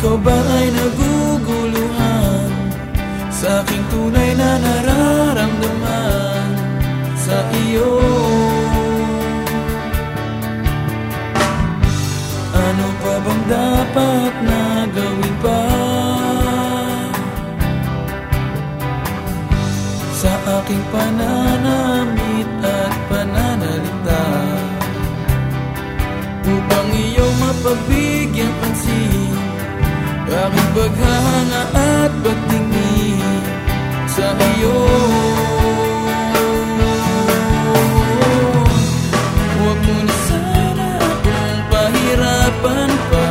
Ikaw ba ay naguguluhan? Sa aking tunay na nararamdaman Sa iyo. Ano pa bang dapat na gawin pa? Sa aking pananamit at pagtingin sa iyo. Huwag mo na sana akong pa.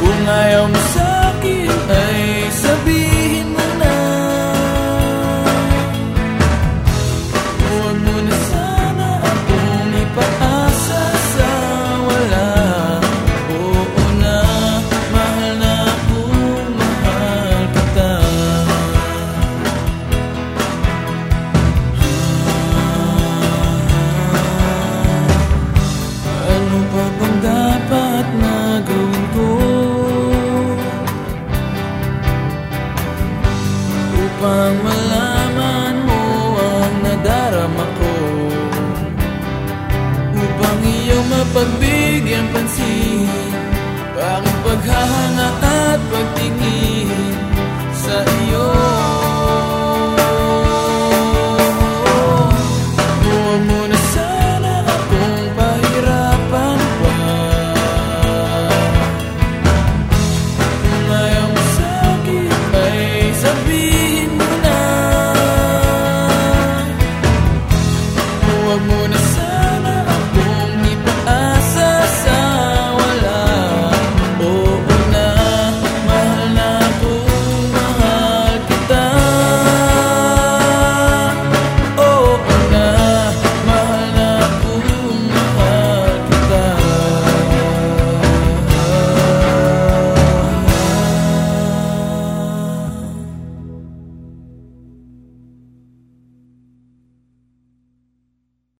Kung ayaw mo sa'kin ay sabihin Upang malaman mo ang nadarama ko. Upang iyong mapagbigyan pansin Aking paghahanga